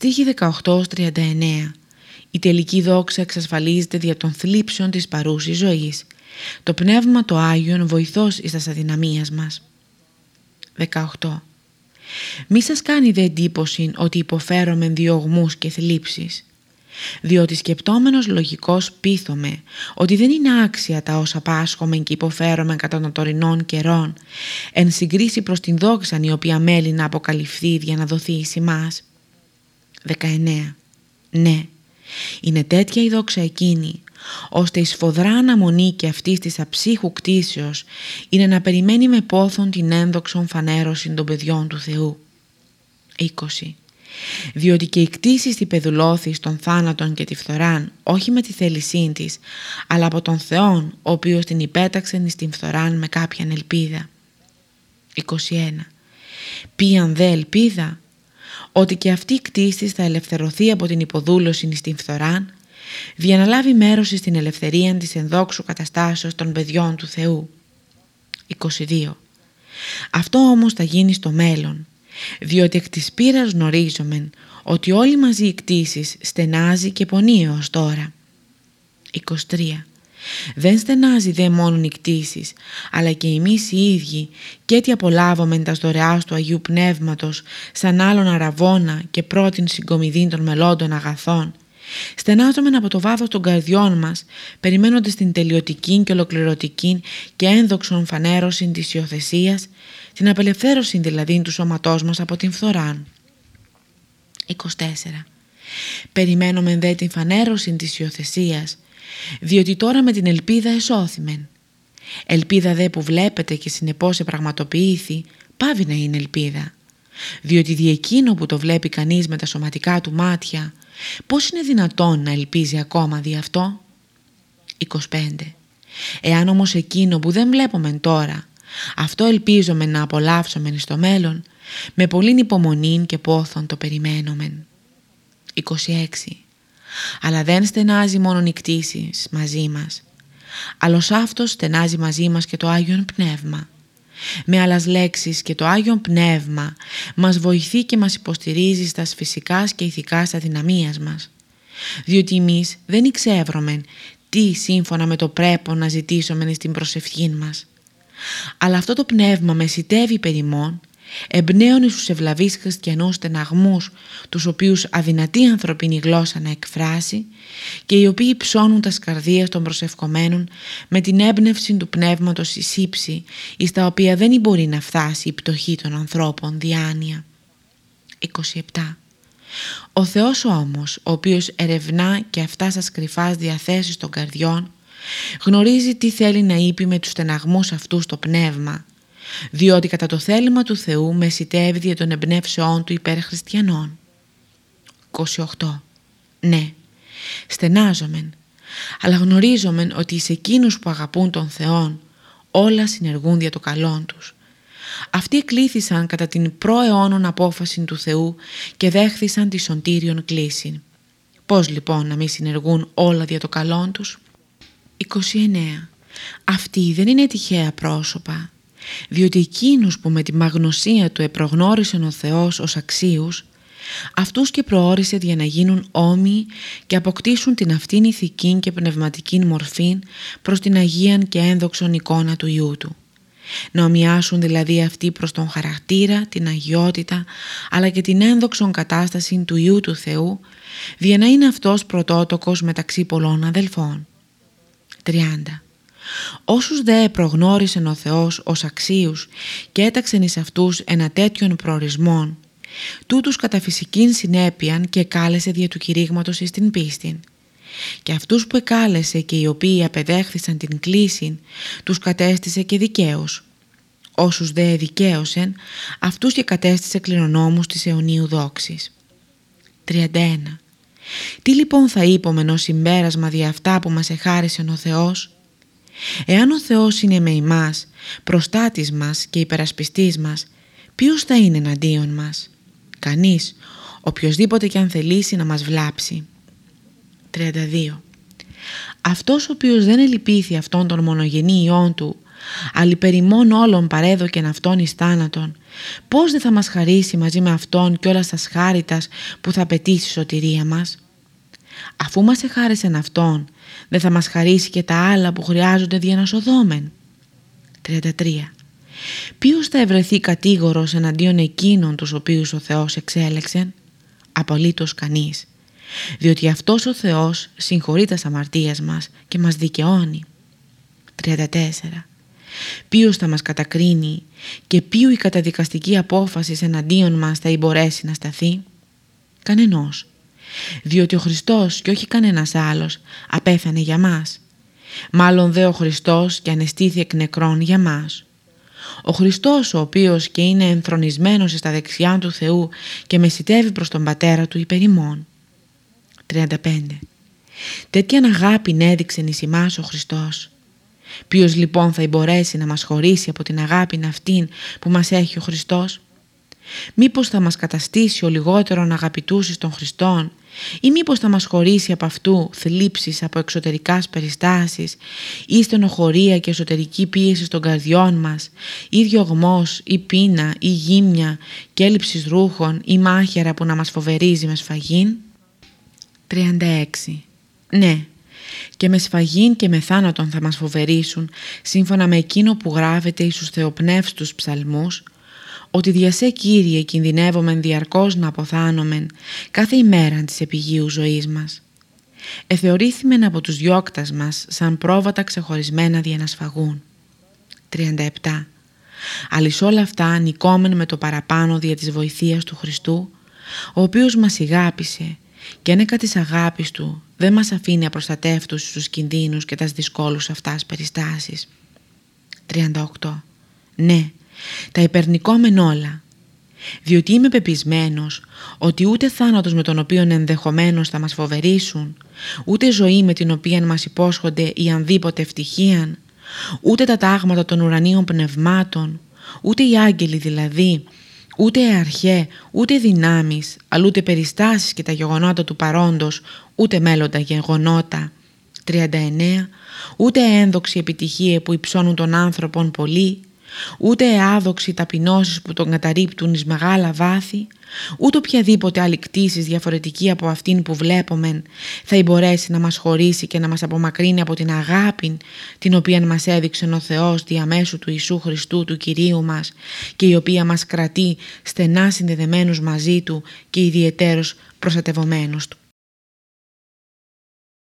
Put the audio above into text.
Στίχη 18-39 Η τελική δόξα εξασφαλίζεται δια των θλίψεων της παρούσης ζωής. Το Πνεύμα το Άγιον βοηθός εις τας αδυναμίας μας. 18. Μη σας κάνει δε εντύπωση ότι υποφέρομαι διωγμούς και θλίψεις διότι σκεπτόμενος λογικός πείθομαι ότι δεν είναι άξια τα όσα πάσχομαι και υποφέρομαι κατά των τωρινών καιρών εν συγκρίση προς την δόξαν η οποία μέλει να αποκαλυφθεί για να δοθεί εις εμάς. 19. Ναι, είναι τέτοια η δόξα εκείνη ώστε η σφοδρά αναμονή και αυτή της αψύχου κτίσεως είναι να περιμένει με πόθον την ένδοξον φανέρωση των παιδιών του Θεού. 20 διότι και η κτήση στη πεδουλώθης των θάνατων και τη φθοράν όχι με τη θέλησή της αλλά από τον Θεόν ο οποίος την υπέταξε εις την φθοράν με κάποιαν ελπίδα 21 Ποιαν δε ελπίδα ότι και αυτή η κτήση θα ελευθερωθεί από την υποδούλωση στην φθοράν διαναλάβει μέρος στην ελευθερία της ενδόξου καταστάσεως των παιδιών του Θεού 22 Αυτό όμως θα γίνει στο μέλλον διότι εκ της πείρας γνωρίζομεν ότι όλοι μαζί οι κτήσεις στενάζει και πονεί ως τώρα. 23. Δεν στενάζει δε μόνον οι κτήσεις, αλλά και εμείς οι ίδιοι και έτσι απολάβομεν τα δωρεάς του Αγίου Πνεύματος σαν άλλον αραβόνα και πρώτην συγκομιδήν των μελών αγαθών. Στενάζομεν από το βάθος των καρδιών μας, περιμένοντας την τελειωτική και ολοκληρωτική και ένδοξον φανέρωση της υιοθεσίας την απελευθέρωση δηλαδή του σώματός μας από την φθορά. 24. Περιμένουμε δε την φανέρωση της υιοθεσίας, διότι τώρα με την ελπίδα εσώθημεν. Ελπίδα δε που βλέπετε και συνεπώς επραγματοποιήθη, πάβει να είναι ελπίδα. Διότι δι' εκείνο που το βλέπει κανείς με τα σωματικά του μάτια, πώς είναι δυνατόν να ελπίζει ακόμα δι' αυτό; 25. Εάν όμως εκείνο που δεν βλέπουμε τώρα αυτό ελπίζομαι να απολαύσομεν στο μέλλον, με πολλήν υπομονή και πόθον το περιμένομεν. 26. Αλλά δεν στενάζει μόνο οι κτήσεις μαζί μας. Αλλος αυτός στενάζει μαζί μας και το Άγιον Πνεύμα. Με άλλες λέξεις και το Άγιον Πνεύμα μας βοηθεί και μας υποστηρίζει στα φυσικά και ηθικά αδυναμίας μας. Διότι εμείς δεν εξεύρωμεν τι σύμφωνα με το πρέπον να ζητήσουμε στην προσευχή μας αλλά αυτό το πνεύμα μεσητεύει περιμόν, εμπνέωνε στους ευλαβείς χριστιανούς στεναγμούς τους οποίους αδυνατή ανθρωπίνη γλώσσα να εκφράσει και οι οποίοι ψώνουν τα σκαρδία των προσευχομένων με την έμπνευση του πνεύματος εις ύψη εις τα οποία δεν μπορεί να φτάσει η πτωχή των ανθρώπων διάνοια. 27. Ο Θεός όμως, ο οποίος ερευνά και αυτά σας κρυφάς διαθέσεις των καρδιών, Γνωρίζει τι θέλει να είπε με τους στεναγμούς αυτούς το πνεύμα, διότι κατά το θέλημα του Θεού μεσητεύει δια των εμπνεύσεών του υπέρ χριστιανών. 28. Ναι, στενάζομεν, αλλά γνωρίζομεν ότι σε εκείνους που αγαπούν τον Θεόν όλα συνεργούν για το καλό τους. Αυτοί εκλήθησαν κατά την προαιώνων απόφαση του Θεού και δέχθησαν τη σωτήριον κλίση. Πώς λοιπόν να μην συνεργούν όλα για το καλό τους; 29. Αυτοί δεν είναι τυχαία πρόσωπα, διότι εκείνους που με τη μαγνωσία του επρογνώρισαν ο Θεός ως αξίους, αυτούς και προόρισε για να γίνουν όμοιοι και αποκτήσουν την αυτήν ηθική και πνευματική μορφή προς την Αγίαν και ένδοξον εικόνα του Ιού Του. Να ομοιάσουν δηλαδή αυτοί προς τον χαρακτήρα, την αγιότητα, αλλά και την ένδοξον κατάσταση του Ιού του Θεού, για να είναι αυτός πρωτότοκος μεταξύ πολλών αδελφών. 30. Όσους δε προγνώρισεν ο Θεός ως αξίους και έταξεν εις αυτούς ένα τέτοιον προορισμόν, τούτους κατά φυσικήν συνέπειαν και κάλεσε δια του κηρύγματος εις την πίστη. Και αυτούς που εκάλεσε και οι οποίοι απεδέχθησαν την κλίση, τους κατέστησε και δικαίως. Όσους δε δικαίωσεν, αυτούς και κατέστησε κληρονόμους της αιωνίου δόξης. 31. Τι λοιπόν θα είπομεν ως συμπέρασμα δια αυτά που μας εχάρισε ο Θεός; Εάν ο Θεός είναι με εμάς, προστάτης μας και υπερασπιστής μας, ποιος θα είναι εναντίον μας; Κανείς, οποιοδήποτε και αν θελήσει να μας βλάψει. 32. Αυτός ο οποίος δεν ελυπήθη αυτόν τον μονογενή Υιόν του, αλληπεριμών όλων παρέδοκεν αυτόν εις θάνατον, πώς δεν θα μας χαρίσει μαζί με αυτόν και όλας στα σχάριτας που θα πετύσει η σωτηρία μας; Αφού μας εχάρισεν αυτόν, δεν θα μας χαρίσει και τα άλλα που χρειάζονται διανασοδόμεν. 33. Ποιος θα ευρεθεί κατήγορος εναντίον εκείνων τους οποίους ο Θεός εξέλεξεν; Απολύτως κανείς. Διότι αυτός ο Θεός συγχωρεί τα αμαρτίες μας και μας δικαιώνει. 34. Ποιος θα μας κατακρίνει και ποιο η καταδικαστική απόφαση εναντίον μας θα μπορέσει να σταθεί; Κανενός. Διότι ο Χριστός και όχι κανένας άλλος απέθανε για μας. Μάλλον δε ο Χριστός και ανεστήθη εκ νεκρών για μας. Ο Χριστός ο οποίος και είναι ενθρονισμένος στα δεξιά του Θεού και μεσητεύει προς τον Πατέρα του υπερημών. 35. Τέτοια αγάπη έδειξε εις εμάς ο Χριστός. Ποιος λοιπόν θα μπορέσει να μας χωρίσει από την αγάπη αυτήν που μας έχει ο Χριστός; Μήπως θα μας καταστήσει ο λιγότερον αγαπητούς των Χριστών ή μήπως θα μας χωρίσει από αυτού θλίψεις από εξωτερικάς περιστάσεις ή στενοχωρία και εσωτερική πίεση των καρδιών μας ή διωγμός ή πείνα ή γύμνια και έλλειψης ρούχων ή μάχαιρα που να μας φοβερίζει με σφαγήν; 36. Ναι, και με σφαγήν και με θάνατον θα μας φοβερήσουν σύμφωνα με εκείνο που γράφεται εις τους θεοπνεύστους ψαλμούς ότι διασέ Κύριε κινδυνεύομεν διαρκώς να αποθάνομεν κάθε ημέρα της επιγείου ζωής μας. Εθεωρήθημεν από τους διώκτας μας σαν πρόβατα ξεχωρισμένα για να σφαγούν. 37. Αλλης όλα αυτά νικόμεν με το παραπάνω δια της βοηθείας του Χριστού, ο οποίος μας ηγάπησε και ένεκα της αγάπης του δεν μας αφήνει απροστατεύτους στους κινδύνους και τας δυσκόλους αυτάς περιστάσεις. 38. Ναι, τα υπερνικόμεν όλα, διότι είμαι πεπισμένος ότι ούτε θάνατος με τον οποίο ενδεχομένως θα μας φοβερήσουν, ούτε ζωή με την οποία μας υπόσχονται η ανδήποτε ευτυχίαν, ούτε τα τάγματα των ουρανίων πνευμάτων, ούτε οι άγγελοι δηλαδή, ούτε αρχέ, ούτε δυνάμεις, αλλά ούτε περιστάσεις και τα γεγονότα του παρόντος, ούτε μέλλοντα γεγονότα. 39. Ούτε ένδοξη επιτυχία που υψώνουν τον άνθρωπον πολύ, ούτε άδοξη ταπεινώσεις που τον καταρρύπτουν εις μεγάλα βάθη, ούτε οποιαδήποτε άλλη κτήση διαφορετική από αυτήν που βλέπομεν θα μπορέσει να μας χωρίσει και να μας απομακρύνει από την αγάπη την οποία μας έδειξε ο Θεός διαμέσου του Ιησού Χριστού του Κυρίου μας και η οποία μας κρατεί στενά συνδεδεμένους μαζί Του και ιδιαιτέρως προστατευομένους Του.